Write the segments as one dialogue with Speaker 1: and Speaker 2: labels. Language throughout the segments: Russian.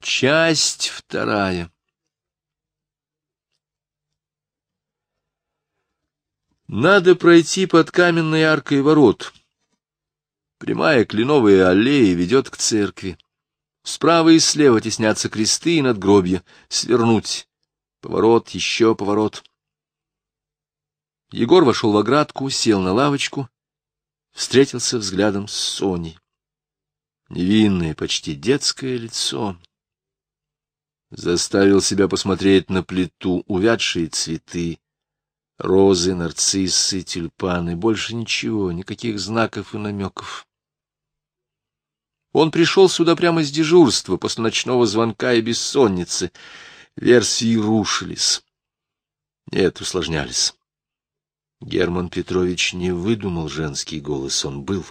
Speaker 1: Часть вторая. Надо пройти под каменной аркой ворот. Прямая кленовая аллея ведет к церкви. Справа и слева теснятся кресты и надгробья. Свернуть. Поворот, еще поворот. Егор вошел в оградку, сел на лавочку, встретился взглядом с Соней. Невинное, почти детское лицо заставил себя посмотреть на плиту увядшие цветы, розы, нарциссы, тюльпаны, больше ничего, никаких знаков и намеков. Он пришел сюда прямо с дежурства, после ночного звонка и бессонницы. Версии рушились. Нет, усложнялись. Герман Петрович не выдумал женский голос, он был.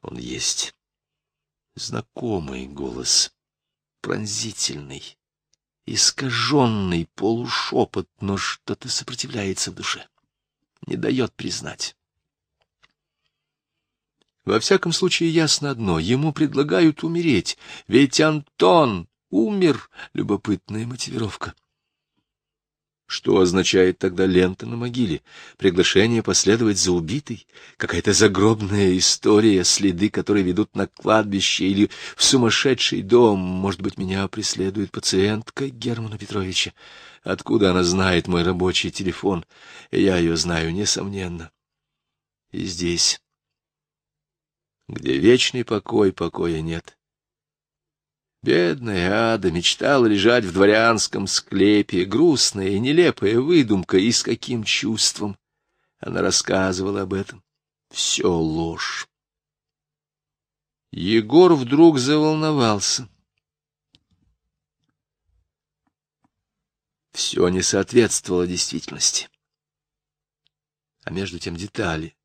Speaker 1: Он есть. Знакомый голос пронзительный, искаженный полушепот, но что-то сопротивляется в душе, не дает признать. Во всяком случае, ясно одно — ему предлагают умереть, ведь Антон умер, любопытная мотивировка. Что означает тогда лента на могиле? Приглашение последовать за убитой? Какая-то загробная история, следы которой ведут на кладбище или в сумасшедший дом? Может быть, меня преследует пациентка Германа Петровича? Откуда она знает мой рабочий телефон? Я ее знаю, несомненно. И здесь, где вечный покой, покоя нет. Бедная Ада мечтала лежать в дворянском склепе, грустная и нелепая выдумка, и с каким чувством она рассказывала об этом. Все ложь. Егор вдруг заволновался. Все не соответствовало действительности. А между тем детали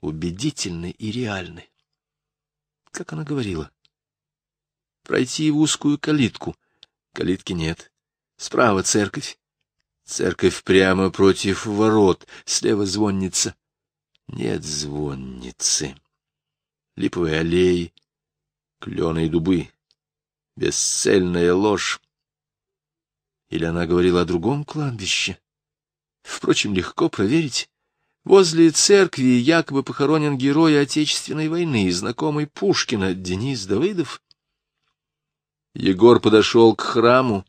Speaker 1: убедительны и реальны. Как она говорила, пройти в узкую калитку. Калитки нет. Справа церковь. Церковь прямо против ворот. Слева звонница. Нет звонницы. Липовые аллеи, кленые дубы. Бесцельная ложь. Или она говорила о другом кладбище? Впрочем, легко проверить. Возле церкви якобы похоронен герой Отечественной войны, знакомый Пушкина, Денис Давыдов. Егор подошел к храму.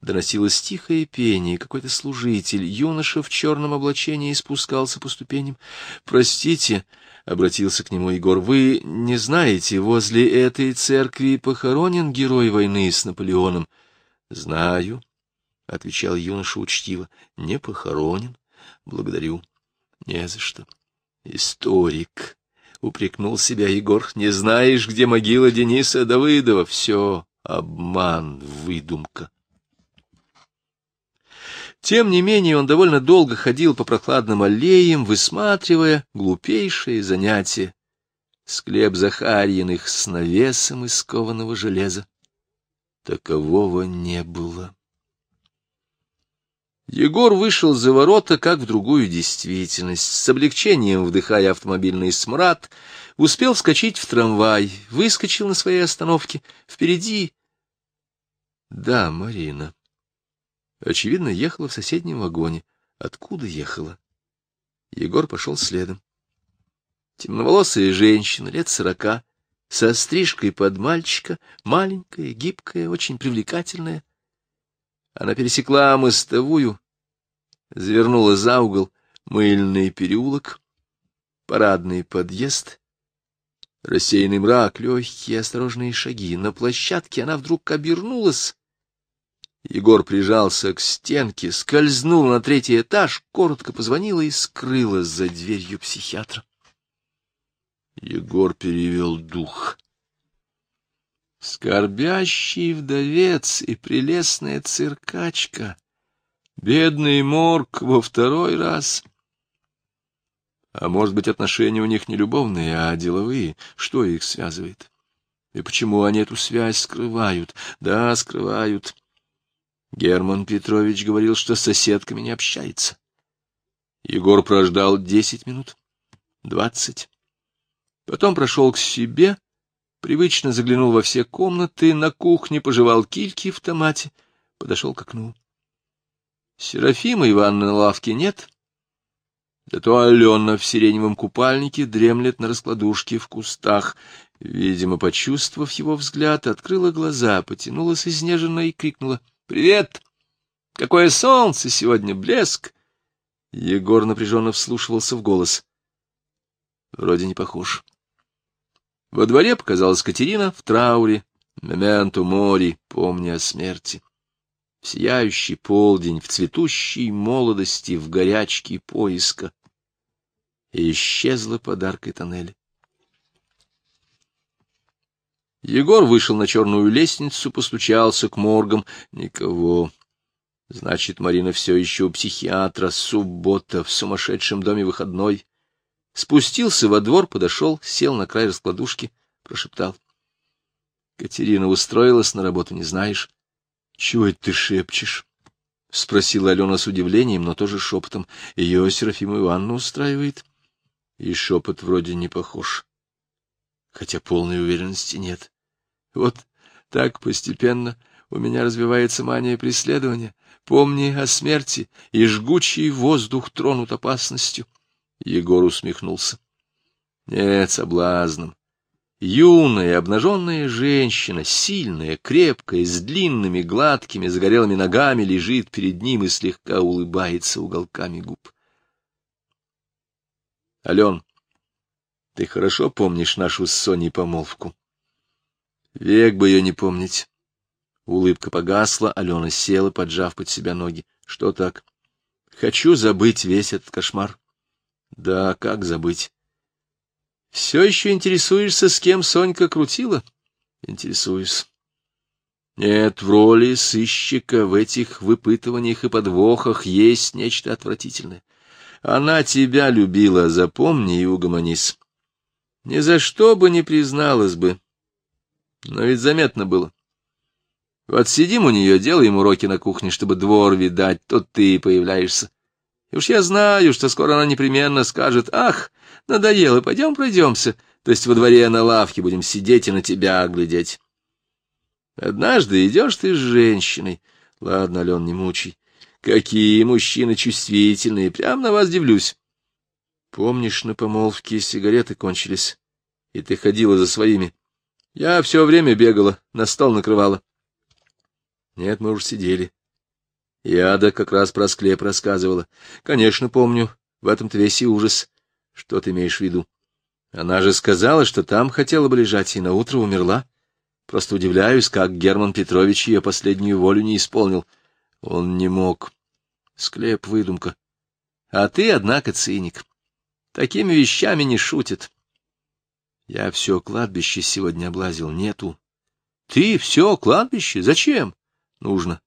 Speaker 1: Доносилось тихое пение, какой-то служитель, юноша в черном облачении спускался по ступеням. «Простите», — обратился к нему Егор, — «вы не знаете, возле этой церкви похоронен герой войны с Наполеоном?» «Знаю», — отвечал юноша учтиво, — «не похоронен. Благодарю. Не за что. Историк упрекнул себя Егор. Не знаешь, где могила Дениса Давыдова? Все обман, выдумка. Тем не менее он довольно долго ходил по прохладным аллеям, высматривая глупейшие занятия. Склеп Захарьиных с навесом из кованого железа. Такового не было. Егор вышел за ворота, как в другую действительность, с облегчением вдыхая автомобильный смрад, успел вскочить в трамвай, выскочил на своей остановке. Впереди... Да, Марина. Очевидно, ехала в соседнем вагоне. Откуда ехала? Егор пошел следом. Темноволосая женщина, лет сорока, со стрижкой под мальчика, маленькая, гибкая, очень привлекательная, она пересекла мостовую, завернула за угол мыльный переулок, парадный подъезд, рассеянный мрак, легкие осторожные шаги. На площадке она вдруг обернулась. Егор прижался к стенке, скользнул на третий этаж, коротко позвонила и скрылась за дверью психиатра. Егор перевел дух. Скорбящий вдовец и прелестная циркачка. Бедный морг во второй раз. А может быть, отношения у них не любовные, а деловые? Что их связывает? И почему они эту связь скрывают? Да, скрывают. Герман Петрович говорил, что с соседками не общается. Егор прождал десять минут, двадцать. Потом прошел к себе привычно заглянул во все комнаты, на кухне пожевал кильки в томате, подошел к окну. Серафима Ивановны на лавке нет, зато Алена в сиреневом купальнике дремлет на раскладушке в кустах. Видимо, почувствовав его взгляд, открыла глаза, потянулась изнеженно и крикнула «Привет! Какое солнце сегодня! Блеск!» Егор напряженно вслушивался в голос. Вроде не похож. Во дворе показалась Катерина в трауре, мементу мори, помня о смерти. В сияющий полдень, в цветущей молодости, в горячке поиска. И исчезла подаркой тоннеля. Егор вышел на черную лестницу, постучался к моргам. Никого. Значит, Марина все еще у психиатра, суббота, в сумасшедшем доме выходной. Спустился во двор, подошел, сел на край раскладушки, прошептал. Катерина устроилась на работу, не знаешь? — Чего это ты шепчешь? — спросила Алена с удивлением, но тоже шепотом. Ее Серафима Ивановна устраивает. И шепот вроде не похож. Хотя полной уверенности нет. Вот так постепенно у меня развивается мания преследования. Помни о смерти, и жгучий воздух тронут опасностью. Егор усмехнулся. Нет, соблазном. Юная, обнаженная женщина, сильная, крепкая, с длинными, гладкими, загорелыми ногами, лежит перед ним и слегка улыбается уголками губ. Ален, ты хорошо помнишь нашу с Соней помолвку? Век бы ее не помнить. Улыбка погасла, Алена села, поджав под себя ноги. Что так? Хочу забыть весь этот кошмар. Да, как забыть? Все еще интересуешься, с кем Сонька крутила? Интересуюсь. Нет, в роли сыщика в этих выпытываниях и подвохах есть нечто отвратительное. Она тебя любила, запомни и угомонись. Ни за что бы не призналась бы. Но ведь заметно было. Вот сидим у нее, делаем уроки на кухне, чтобы двор видать, тут ты появляешься. И уж я знаю, что скоро она непременно скажет, ах, надоело, пойдем пройдемся, то есть во дворе на лавке будем сидеть и на тебя глядеть. Однажды идешь ты с женщиной. Ладно, Ален, не мучай. Какие мужчины чувствительные, прям на вас дивлюсь. Помнишь, на помолвке сигареты кончились, и ты ходила за своими? Я все время бегала, на стол накрывала. Нет, мы уж сидели. И Ада как раз про склеп рассказывала. Конечно, помню, в этом-то весь и ужас. Что ты имеешь в виду? Она же сказала, что там хотела бы лежать, и наутро умерла. Просто удивляюсь, как Герман Петрович ее последнюю волю не исполнил. Он не мог. Склеп — выдумка. А ты, однако, циник. Такими вещами не шутят. Я все кладбище сегодня облазил, нету. Ты все кладбище? Зачем? Нужно.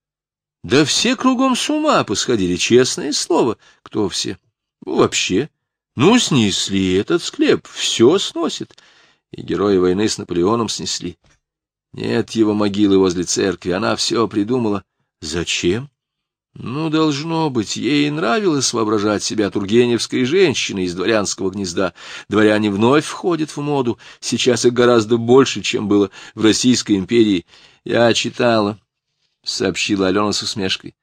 Speaker 1: Да все кругом с ума посходили, честное слово. Кто все? Ну, вообще. Ну, снесли этот склеп, все сносит. И герои войны с Наполеоном снесли. Нет его могилы возле церкви, она все придумала. Зачем? Ну, должно быть, ей нравилось воображать себя тургеневской женщиной из дворянского гнезда. Дворяне вновь входят в моду, сейчас их гораздо больше, чем было в Российской империи. Я читала, — сообщила Алена с усмешкой.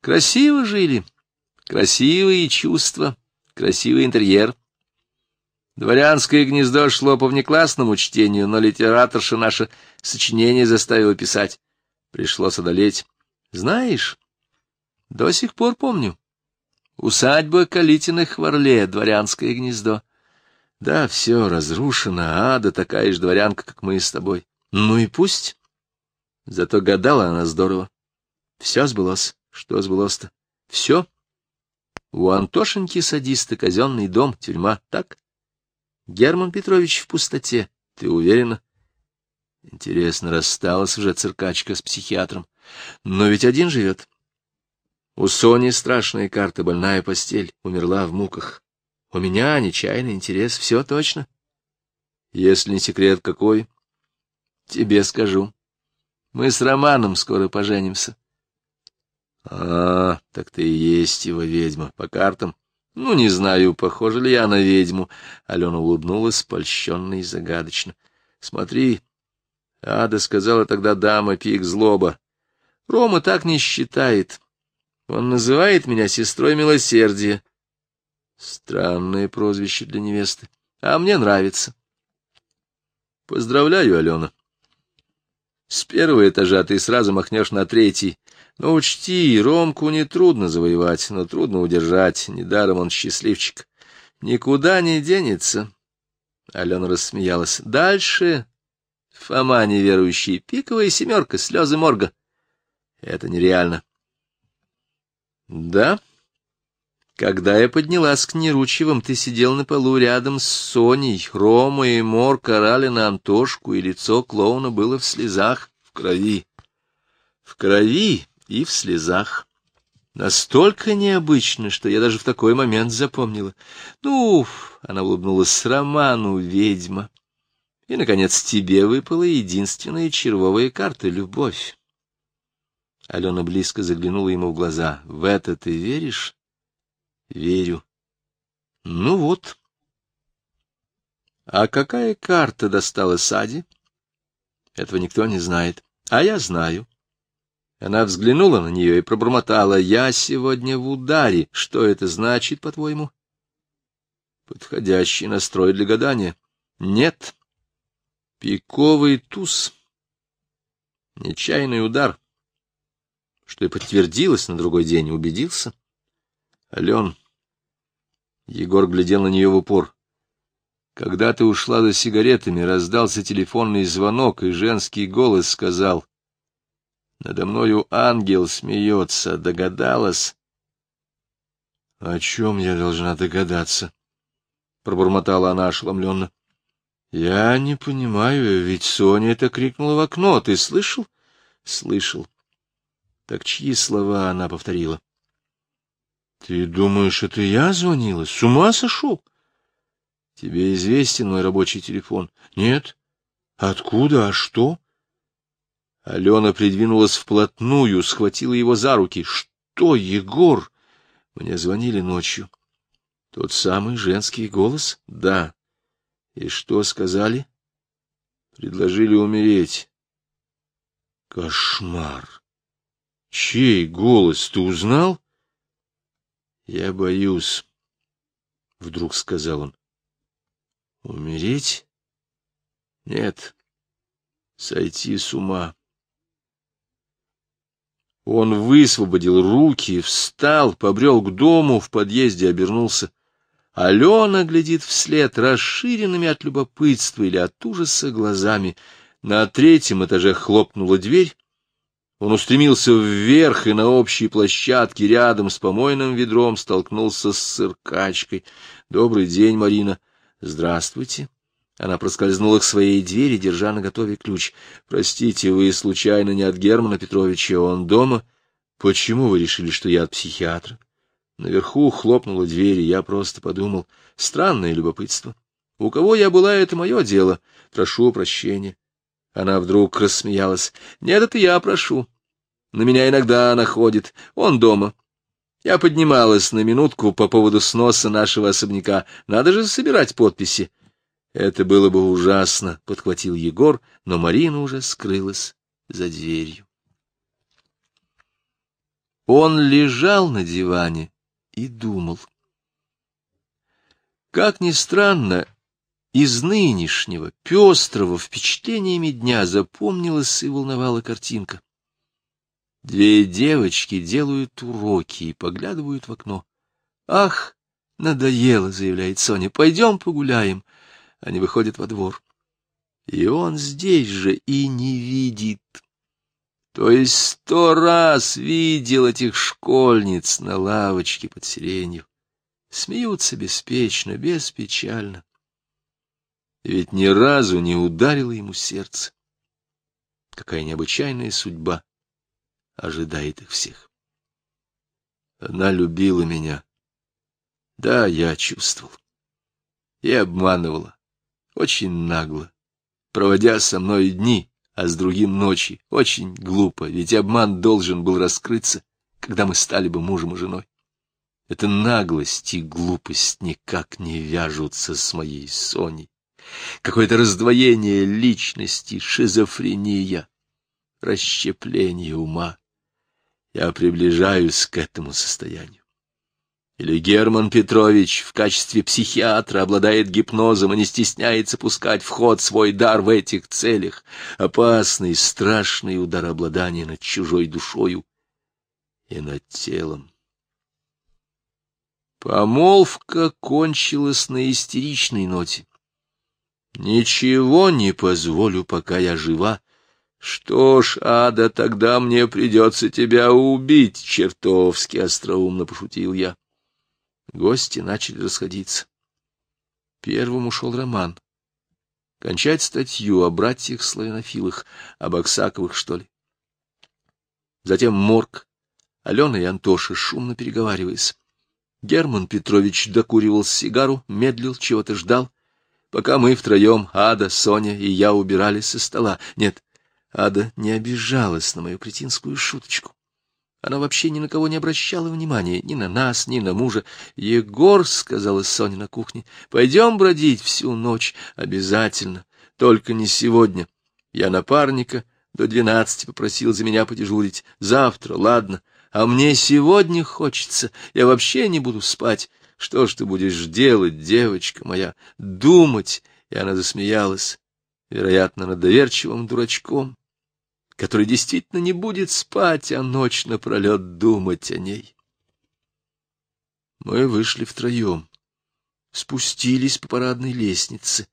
Speaker 1: Красиво жили, красивые чувства, красивый интерьер. Дворянское гнездо шло по внеклассному чтению, но литераторша наше сочинение заставила писать. Пришлось одолеть. Знаешь... До сих пор помню. Усадьба Калитиных в Орле, дворянское гнездо. Да, все разрушено, ада такая же дворянка, как мы с тобой. Ну и пусть. Зато гадала она здорово. Все сбылось. Что сбылось-то? Все. У Антошеньки садиста казенный дом, тюрьма, так? Герман Петрович в пустоте, ты уверена? Интересно, рассталась уже циркачка с психиатром. Но ведь один живет. У Сони страшная карта, больная постель, умерла в муках. У меня нечаянный интерес, все точно. Если не секрет какой, тебе скажу. Мы с Романом скоро поженимся. А, так ты и есть его ведьма, по картам. Ну, не знаю, похожа ли я на ведьму. Алена улыбнулась, польщенно и загадочно. Смотри, Ада сказала тогда дама пик злоба. Рома так не считает. Он называет меня сестрой милосердия. Странное прозвище для невесты. А мне нравится. Поздравляю, Алена. С первого этажа ты сразу махнешь на третий. Но учти, Ромку нетрудно завоевать, но трудно удержать. Недаром он счастливчик. Никуда не денется. Алена рассмеялась. Дальше Фома неверующий, пиковая семерка, слезы морга. Это нереально. Да? Когда я поднялась к Неручевым, ты сидел на полу рядом с Соней. Рома и Мор карали на Антошку, и лицо клоуна было в слезах, в крови. В крови и в слезах. Настолько необычно, что я даже в такой момент запомнила. Ну, она улыбнулась Роману, ведьма. И, наконец, тебе выпала единственная червовая карта — любовь. Алена близко заглянула ему в глаза. — В это ты веришь? Верю. Ну вот. А какая карта достала Сади? Этого никто не знает. А я знаю. Она взглянула на нее и пробормотала. Я сегодня в ударе. Что это значит, по-твоему? Подходящий настрой для гадания. Нет. Пиковый туз. Нечаянный удар. Что и подтвердилось на другой день, убедился. Ален, Егор глядел на нее в упор. Когда ты ушла за сигаретами, раздался телефонный звонок, и женский голос сказал. Надо мною ангел смеется, догадалась? — О чем я должна догадаться? — пробормотала она ошеломленно. — Я не понимаю, ведь Соня это крикнула в окно. Ты слышал? — Слышал. Так чьи слова она повторила? — ты думаешь, это я звонила? С ума сошел? Тебе известен мой рабочий телефон? Нет. Откуда? А что? Алена придвинулась вплотную, схватила его за руки. Что, Егор? Мне звонили ночью. Тот самый женский голос? Да. И что сказали? Предложили умереть. Кошмар. Чей голос ты узнал? Я боюсь, — вдруг сказал он. Умереть? Нет, сойти с ума. Он высвободил руки, встал, побрел к дому, в подъезде обернулся. Алена глядит вслед расширенными от любопытства или от ужаса глазами. На третьем этаже хлопнула дверь, он устремился вверх и на общей площадке рядом с помойным ведром столкнулся с сыркачкой. — Добрый день, Марина. — Здравствуйте. Она проскользнула к своей двери, держа на готове ключ. — Простите, вы случайно не от Германа Петровича, он дома? — Почему вы решили, что я от психиатра? Наверху хлопнула дверь, и я просто подумал. Странное любопытство. У кого я была, это мое дело. Прошу прощения. Она вдруг рассмеялась. — Нет, это я прошу. На меня иногда находит. Он дома. Я поднималась на минутку по поводу сноса нашего особняка. Надо же собирать подписи. Это было бы ужасно, — подхватил Егор, но Марина уже скрылась за дверью. Он лежал на диване и думал. Как ни странно, из нынешнего, пестрого впечатлениями дня запомнилась и волновала картинка. Две девочки делают уроки и поглядывают в окно. «Ах, надоело», — заявляет Соня, — «пойдем погуляем». Они выходят во двор. И он здесь же и не видит. То есть сто раз видел этих школьниц на лавочке под сиренью. Смеются беспечно, беспечально ведь ни разу не ударило ему сердце. Какая необычайная судьба ожидает их всех. Она любила меня. Да, я чувствовал. И обманывала. Очень нагло. Проводя со мной дни, а с другим ночи. Очень глупо, ведь обман должен был раскрыться, когда мы стали бы мужем и женой. Эта наглость и глупость никак не вяжутся с моей Соней. Какое-то раздвоение личности, шизофрения, расщепление ума. Я приближаюсь к этому состоянию. Или Герман Петрович в качестве психиатра обладает гипнозом и не стесняется пускать в ход свой дар в этих целях. Опасный, страшный удар обладания над чужой душою и над телом. Помолвка кончилась на истеричной ноте. Ничего не позволю, пока я жива. Что ж, Ада, тогда мне придется тебя убить, чертовски остроумно пошутил я. Гости начали расходиться. Первым ушел Роман. Кончать статью о братьях-славянофилах, об Аксаковых, что ли. Затем Морг, Алена и Антоша, шумно переговариваясь. Герман Петрович докуривал сигару, медлил, чего-то ждал, пока мы втроем, Ада, Соня и я, убирались со стола. Нет, Ада не обижалась на мою кретинскую шуточку. Она вообще ни на кого не обращала внимания, ни на нас, ни на мужа. «Егор», — сказала Соня на кухне, — «пойдем бродить всю ночь, обязательно, только не сегодня. Я напарника до двенадцати попросил за меня подежурить. Завтра, ладно, а мне сегодня хочется, я вообще не буду спать. Что ж ты будешь делать, девочка моя? Думать!» И она засмеялась, вероятно, над доверчивым дурачком который действительно не будет спать, а ночь напролет думать о ней. Мы вышли втроем, спустились по парадной лестнице,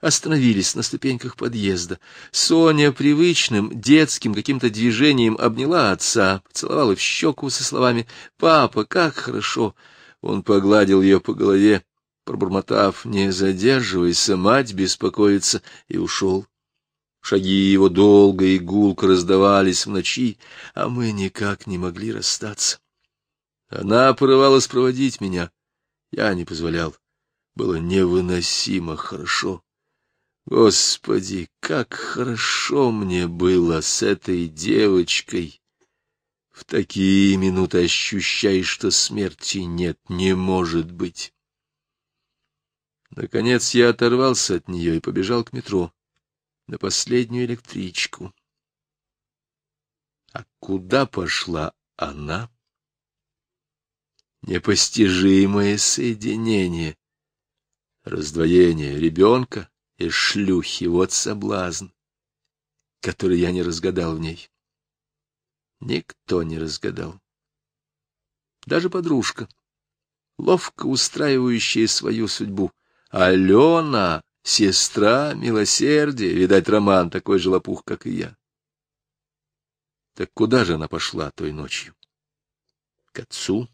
Speaker 1: остановились на ступеньках подъезда. Соня привычным детским каким-то движением обняла отца, поцеловала в щеку со словами «Папа, как хорошо!» Он погладил ее по голове, пробормотав «Не задерживайся, мать беспокоится», и ушел. Шаги его долго и гулко раздавались в ночи, а мы никак не могли расстаться. Она порывалась проводить меня. Я не позволял. Было невыносимо хорошо. Господи, как хорошо мне было с этой девочкой! В такие минуты ощущаешь, что смерти нет, не может быть. Наконец я оторвался от нее и побежал к метро на последнюю электричку. А куда пошла она? Непостижимое соединение, раздвоение ребенка и шлюхи, вот соблазн, который я не разгадал в ней. Никто не разгадал. Даже подружка, ловко устраивающая свою судьбу. Алена Сестра, милосердие, видать, Роман такой же лопух, как и я. Так куда же она пошла той ночью? К отцу?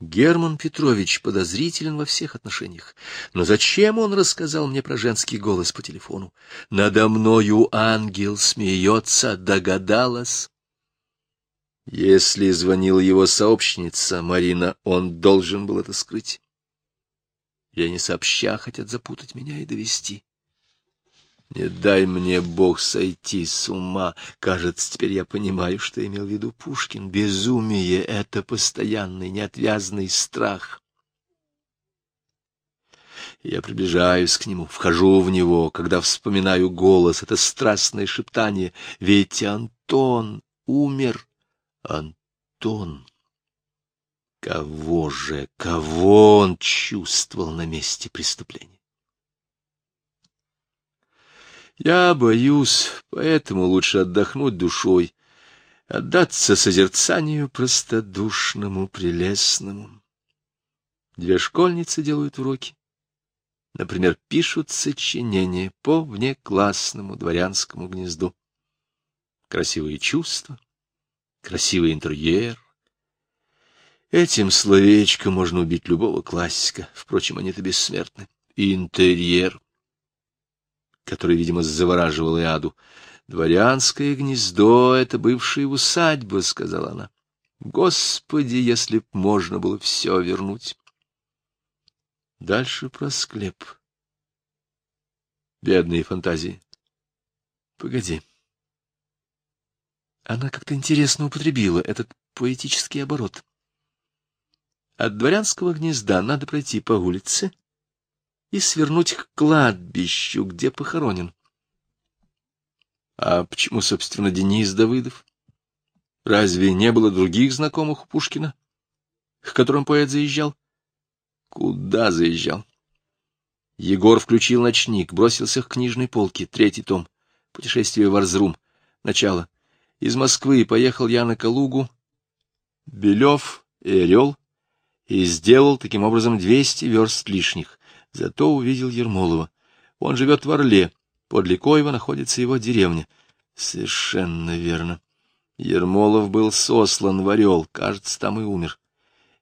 Speaker 1: Герман Петрович подозрителен во всех отношениях. Но зачем он рассказал мне про женский голос по телефону? Надо мною ангел смеется, догадалась. Если звонила его сообщница Марина, он должен был это скрыть или они сообща хотят запутать меня и довести. Не дай мне, Бог, сойти с ума. Кажется, теперь я понимаю, что имел в виду Пушкин. Безумие — это постоянный, неотвязный страх. Я приближаюсь к нему, вхожу в него, когда вспоминаю голос, это страстное шептание. Ведь Антон умер. Антон. Кого же, кого он чувствовал на месте преступления? Я боюсь, поэтому лучше отдохнуть душой, отдаться созерцанию простодушному, прелестному. Две школьницы делают уроки. Например, пишут сочинения по внеклассному дворянскому гнезду. Красивые чувства, красивый интерьер, Этим словечком можно убить любого классика. Впрочем, они-то бессмертны. Интерьер, который, видимо, завораживал Иаду. «Дворянское гнездо — это бывшая усадьба», — сказала она. «Господи, если б можно было все вернуть!» Дальше про склеп. Бедные фантазии. Погоди. Она как-то интересно употребила этот поэтический оборот. От дворянского гнезда надо пройти по улице, и свернуть к кладбищу, где похоронен. А почему, собственно, Денис Давыдов? Разве не было других знакомых у Пушкина, к которым поэт заезжал? Куда заезжал? Егор включил ночник, бросился к книжной полке, третий том, «Путешествие в Арзрум», начало. Из Москвы поехал я на Калугу, Белев и Орел, и сделал таким образом двести верст лишних. Зато увидел Ермолова. Он живет в Орле, подле Коева находится его деревня. Совершенно верно. Ермолов был сослан в Орел, кажется, там и умер.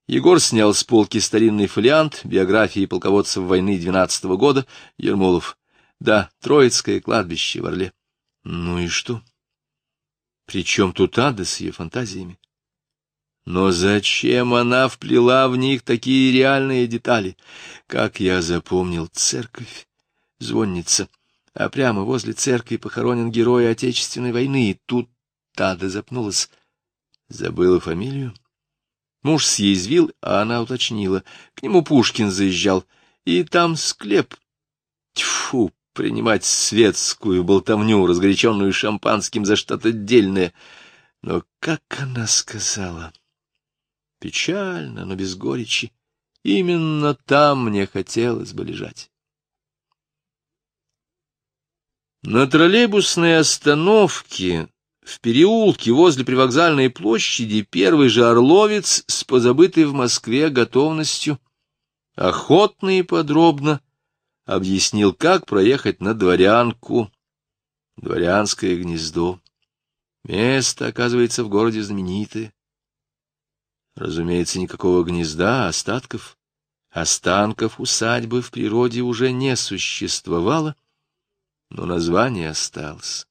Speaker 1: Егор снял с полки старинный фолиант биографии полководцев войны двенадцатого года. Ермолов. Да, Троицкое кладбище в Орле. Ну и что? Причем тут ада с ее фантазиями? Но зачем она вплела в них такие реальные детали? Как я запомнил, церковь, звонница, а прямо возле церкви похоронен герой Отечественной войны, и тут Тада запнулась. Забыла фамилию? Муж съязвил, а она уточнила. К нему Пушкин заезжал. И там склеп. Тьфу, принимать светскую болтовню, разгоряченную шампанским за что-то дельное. Но как она сказала? Печально, но без горечи. Именно там мне хотелось бы лежать. На троллейбусной остановке в переулке возле привокзальной площади первый же Орловец с позабытой в Москве готовностью охотно и подробно объяснил, как проехать на Дворянку, Дворянское гнездо. Место, оказывается, в городе знаменитое. Разумеется, никакого гнезда, остатков, останков усадьбы в природе уже не существовало, но название осталось.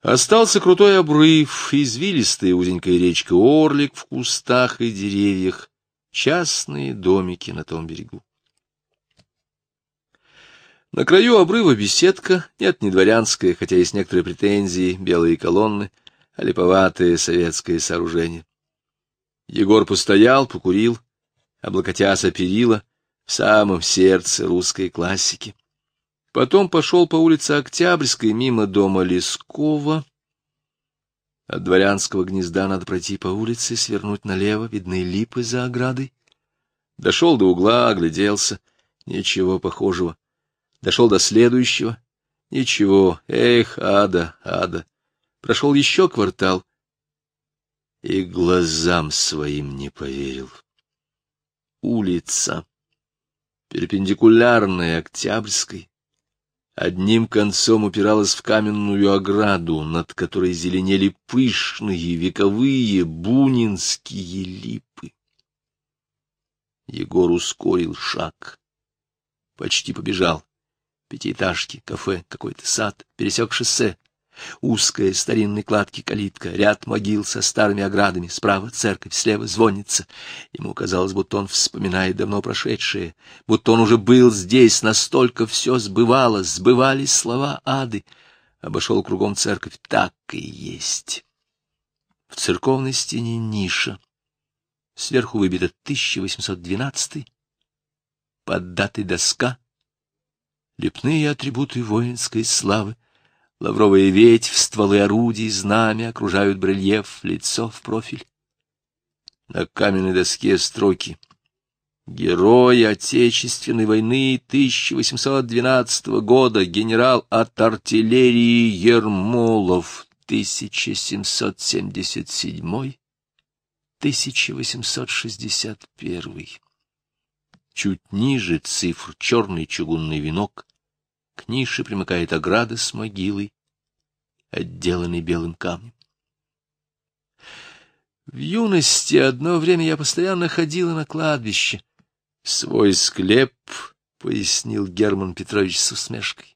Speaker 1: Остался крутой обрыв, извилистая узенькая речка Орлик в кустах и деревьях, частные домики на том берегу. На краю обрыва беседка, нет, не дворянская, хотя есть некоторые претензии, белые колонны, а липоватое советское сооружение. Егор постоял, покурил, облокотясь о перила, в самом сердце русской классики. Потом пошел по улице Октябрьской мимо дома Лескова. От дворянского гнезда надо пройти по улице, свернуть налево, видны липы за оградой. Дошел до угла, огляделся. Ничего похожего. Дошел до следующего. Ничего. Эх, ада, ада. Прошел еще квартал. И глазам своим не поверил. Улица. Перпендикулярная Октябрьской одним концом упиралась в каменную ограду, над которой зеленели пышные вековые бунинские липы. Егор ускорил шаг, почти побежал. Пятиэтажки, кафе, какой-то сад, пересек шоссе, Узкая старинной кладки калитка, ряд могил со старыми оградами, справа церковь, слева звонница. Ему казалось, будто он вспоминает давно прошедшее, будто он уже был здесь, настолько все сбывалось, сбывались слова ады. Обошел кругом церковь, так и есть. В церковной стене ниша. Сверху выбита 1812 под датой доска. Лепные атрибуты воинской славы Лавровая ветвь, стволы орудий, знамя окружают брельеф, лицо в профиль. На каменной доске строки. Герой Отечественной войны 1812 года, генерал от артиллерии Ермолов, 1777-1861. Чуть ниже цифр черный чугунный венок, к нише примыкает ограда с могилой, отделанной белым камнем. В юности одно время я постоянно ходила на кладбище. Свой склеп, — пояснил Герман Петрович с усмешкой.